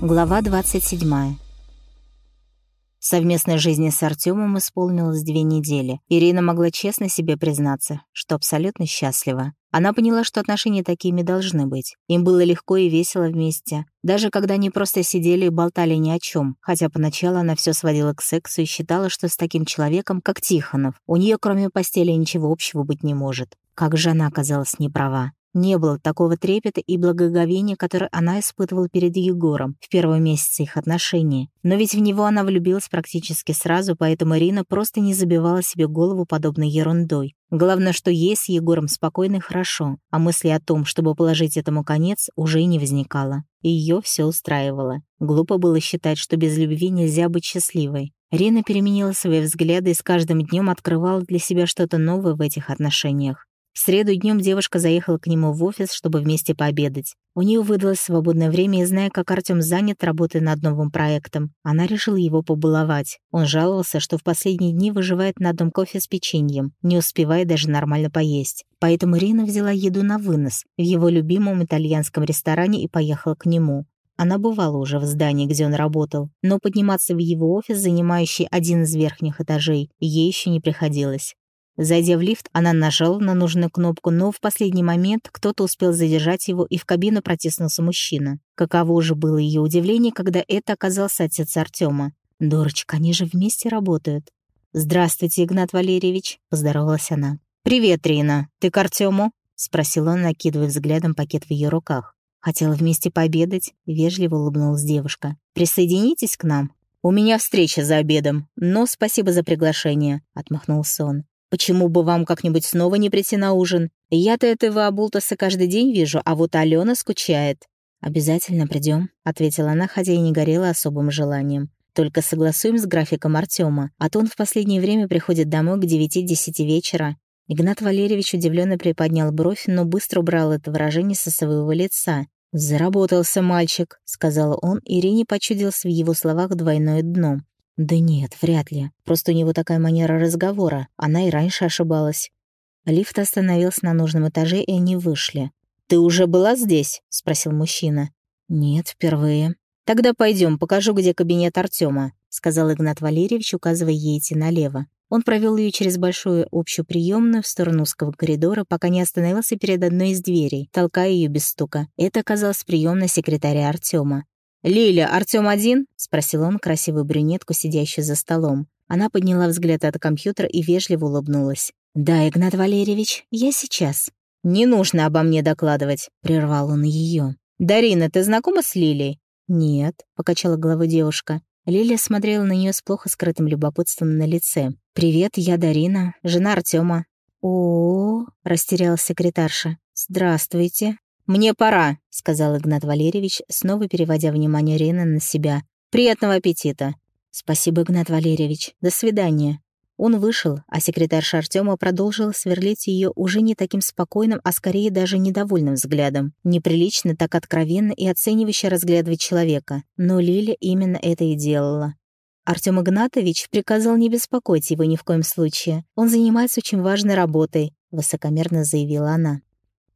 Глава 27. Совместной жизни с Артемом исполнилось две недели. Ирина могла честно себе признаться, что абсолютно счастлива. Она поняла, что отношения такими должны быть. Им было легко и весело вместе. Даже когда они просто сидели и болтали ни о чем, хотя поначалу она все сводила к сексу и считала, что с таким человеком, как Тихонов, у нее кроме постели ничего общего быть не может. Как же она оказалась неправа. Не было такого трепета и благоговения, которое она испытывала перед Егором в первые месяцы их отношений. Но ведь в него она влюбилась практически сразу, поэтому Ирина просто не забивала себе голову подобной ерундой. Главное, что ей с Егором спокойно и хорошо, а мысли о том, чтобы положить этому конец, уже не возникало. Ее все устраивало. Глупо было считать, что без любви нельзя быть счастливой. Рина переменила свои взгляды и с каждым днем открывала для себя что-то новое в этих отношениях. В среду днем девушка заехала к нему в офис, чтобы вместе пообедать. У нее выдалось свободное время, и зная, как Артем занят работой над новым проектом, она решила его побаловать. Он жаловался, что в последние дни выживает на одном кофе с печеньем, не успевая даже нормально поесть. Поэтому Рина взяла еду на вынос в его любимом итальянском ресторане и поехала к нему. Она бывала уже в здании, где он работал, но подниматься в его офис, занимающий один из верхних этажей, ей еще не приходилось. Зайдя в лифт, она нажала на нужную кнопку, но в последний момент кто-то успел задержать его, и в кабину протиснулся мужчина. Каково же было ее удивление, когда это оказался отец Артема. «Дурочка, они же вместе работают». «Здравствуйте, Игнат Валерьевич», — поздоровалась она. «Привет, Рина. Ты к Артему?» — спросил он, накидывая взглядом пакет в ее руках. «Хотела вместе пообедать», — вежливо улыбнулась девушка. «Присоединитесь к нам?» «У меня встреча за обедом, но спасибо за приглашение», — отмахнулся он. Почему бы вам как-нибудь снова не прийти на ужин? Я-то этого Абултаса каждый день вижу, а вот Алена скучает». «Обязательно придем, ответила она, хотя и не горела особым желанием. «Только согласуем с графиком Артема, а то он в последнее время приходит домой к 9-10 вечера». Игнат Валерьевич удивленно приподнял бровь, но быстро убрал это выражение со своего лица. «Заработался мальчик», — сказал он, и Ирине почудился в его словах двойное дно. Да нет, вряд ли. Просто у него такая манера разговора. Она и раньше ошибалась. Лифт остановился на нужном этаже, и они вышли. «Ты уже была здесь?» — спросил мужчина. «Нет, впервые». «Тогда пойдем, покажу, где кабинет Артема», — сказал Игнат Валерьевич, указывая ей идти налево. Он провел ее через большую общую приемную в сторону узкого коридора, пока не остановился перед одной из дверей, толкая ее без стука. Это оказалась приемная секретаря Артема. «Лиля, Артём один?» — спросил он красивую брюнетку, сидящую за столом. Она подняла взгляд от компьютера и вежливо улыбнулась. «Да, Игнат Валерьевич, я сейчас». «Не нужно обо мне докладывать», — прервал он ее. «Дарина, ты знакома с Лилей?» «Нет», — покачала головой девушка. Лилия смотрела на нее с плохо скрытым любопытством на лице. «Привет, я Дарина, жена Артема. «О-о-о», — растерялась секретарша. «Здравствуйте». «Мне пора», — сказал Игнат Валерьевич, снова переводя внимание Рины на себя. «Приятного аппетита». «Спасибо, Игнат Валерьевич. До свидания». Он вышел, а секретарша Артема продолжила сверлить ее уже не таким спокойным, а скорее даже недовольным взглядом. Неприлично так откровенно и оценивающе разглядывать человека. Но Лиля именно это и делала. Артем Игнатович приказал не беспокоить его ни в коем случае. Он занимается очень важной работой, высокомерно заявила она.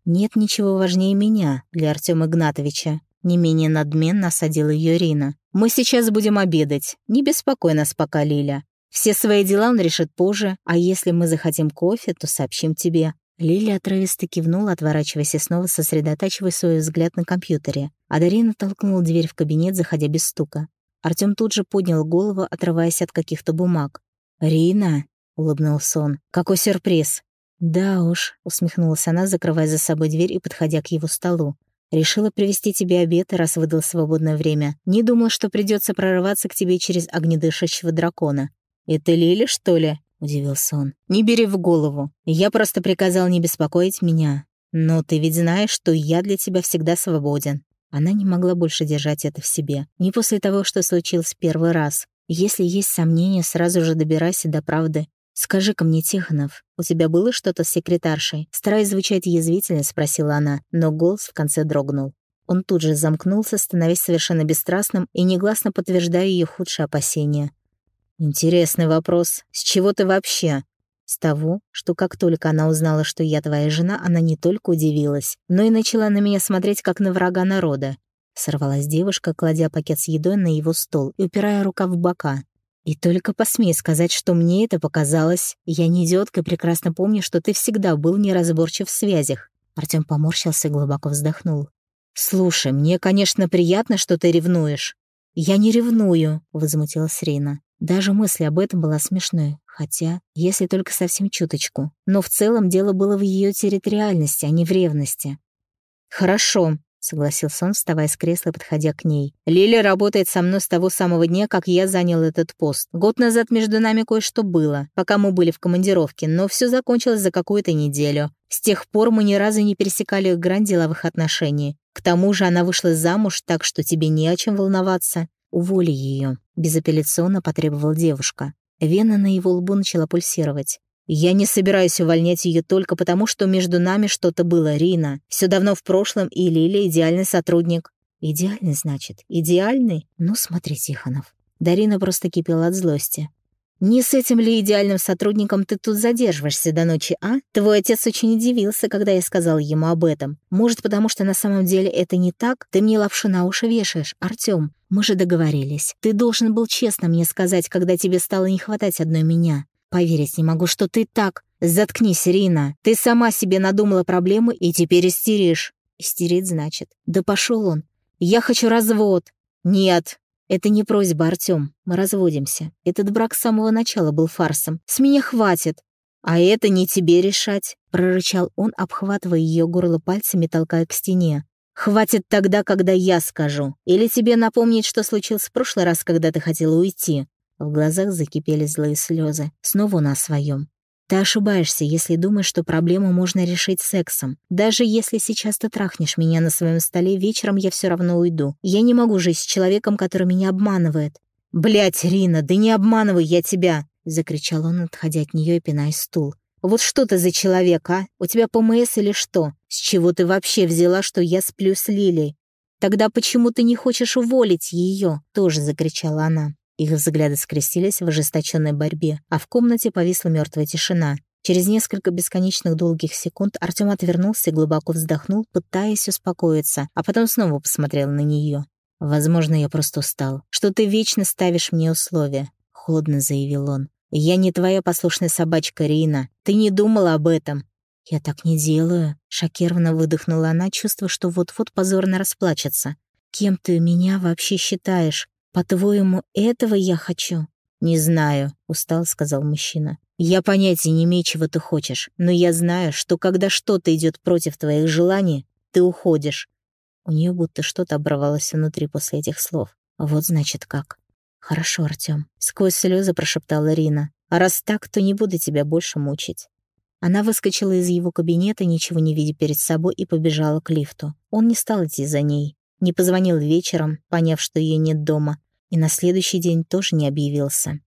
«Нет ничего важнее меня для Артема Игнатовича», не менее надменно осадила ее Рина. «Мы сейчас будем обедать. Не беспокой нас пока, Лиля. Все свои дела он решит позже, а если мы захотим кофе, то сообщим тебе». Лиля отрывисто кивнула, отворачиваясь и снова сосредотачивая свой взгляд на компьютере. А Дарина толкнула дверь в кабинет, заходя без стука. Артём тут же поднял голову, отрываясь от каких-то бумаг. «Рина!» — улыбнулся он. «Какой сюрприз! «Да уж», — усмехнулась она, закрывая за собой дверь и подходя к его столу. «Решила привести тебе обед, раз выдал свободное время. Не думала, что придется прорываться к тебе через огнедышащего дракона». «Это Лили, что ли?» — удивился он. «Не бери в голову. Я просто приказал не беспокоить меня. Но ты ведь знаешь, что я для тебя всегда свободен». Она не могла больше держать это в себе. Не после того, что случилось первый раз. Если есть сомнения, сразу же добирайся до правды. «Скажи-ка мне, Тихонов, у тебя было что-то с секретаршей?» Стараясь звучать язвительно, спросила она, но голос в конце дрогнул. Он тут же замкнулся, становясь совершенно бесстрастным и негласно подтверждая ее худшие опасения. «Интересный вопрос. С чего ты вообще?» С того, что как только она узнала, что я твоя жена, она не только удивилась, но и начала на меня смотреть как на врага народа. Сорвалась девушка, кладя пакет с едой на его стол и упирая рука в бока. «И только посмей сказать, что мне это показалось. Я не идиотка и прекрасно помню, что ты всегда был неразборчив в связях». Артём поморщился и глубоко вздохнул. «Слушай, мне, конечно, приятно, что ты ревнуешь». «Я не ревную», — возмутилась Рина. Даже мысль об этом была смешной, хотя, если только совсем чуточку. Но в целом дело было в ее территориальности, а не в ревности. «Хорошо», — согласился он, вставая с кресла и подходя к ней. «Лиля работает со мной с того самого дня, как я занял этот пост. Год назад между нами кое-что было, пока мы были в командировке, но все закончилось за какую-то неделю. С тех пор мы ни разу не пересекали грань деловых отношений. К тому же она вышла замуж, так что тебе не о чем волноваться. Уволи ее, безапелляционно потребовала девушка. Вена на его лбу начала пульсировать. «Я не собираюсь увольнять ее только потому, что между нами что-то было, Рина. Все давно в прошлом, и Лиля — идеальный сотрудник». «Идеальный, значит? Идеальный? Ну, смотри, Тихонов». Дарина просто кипела от злости. «Не с этим ли идеальным сотрудником ты тут задерживаешься до ночи, а? Твой отец очень удивился, когда я сказал ему об этом. Может, потому что на самом деле это не так? Ты мне лапшу на уши вешаешь, Артём. Мы же договорились. Ты должен был честно мне сказать, когда тебе стало не хватать одной меня. Поверить не могу, что ты так... Заткнись, Рина. Ты сама себе надумала проблемы и теперь истеришь. Истерит, значит. Да пошел он. Я хочу развод. Нет, «Это не просьба, Артём. Мы разводимся. Этот брак с самого начала был фарсом. С меня хватит». «А это не тебе решать», — прорычал он, обхватывая ее горло пальцами, толкая к стене. «Хватит тогда, когда я скажу. Или тебе напомнить, что случилось в прошлый раз, когда ты хотела уйти?» В глазах закипели злые слезы. Снова на своем. Ты ошибаешься, если думаешь, что проблему можно решить сексом. Даже если сейчас ты трахнешь меня на своем столе, вечером я все равно уйду. Я не могу жить с человеком, который меня обманывает. Блять, Рина, да не обманывай я тебя!» — закричал он, отходя от нее и пиная стул. «Вот что ты за человек, а? У тебя ПМС или что? С чего ты вообще взяла, что я сплю с Лилей? Тогда почему ты не хочешь уволить ее?» — тоже закричала она. Их взгляды скрестились в ожесточенной борьбе, а в комнате повисла мертвая тишина. Через несколько бесконечных долгих секунд Артем отвернулся и глубоко вздохнул, пытаясь успокоиться, а потом снова посмотрел на нее. «Возможно, я просто устал. Что ты вечно ставишь мне условия», — холодно заявил он. «Я не твоя послушная собачка, Рина. Ты не думала об этом». «Я так не делаю», — шокированно выдохнула она, чувствуя, что вот-вот позорно расплачется. «Кем ты меня вообще считаешь? «По-твоему, этого я хочу?» «Не знаю», — устал сказал мужчина. «Я понятия не имею, чего ты хочешь, но я знаю, что когда что-то идет против твоих желаний, ты уходишь». У нее будто что-то оборвалось внутри после этих слов. Вот значит как. «Хорошо, Артём», — сквозь слезы прошептала Рина. «А раз так, то не буду тебя больше мучить». Она выскочила из его кабинета, ничего не видя перед собой, и побежала к лифту. Он не стал идти за ней. Не позвонил вечером, поняв, что ее нет дома, и на следующий день тоже не объявился.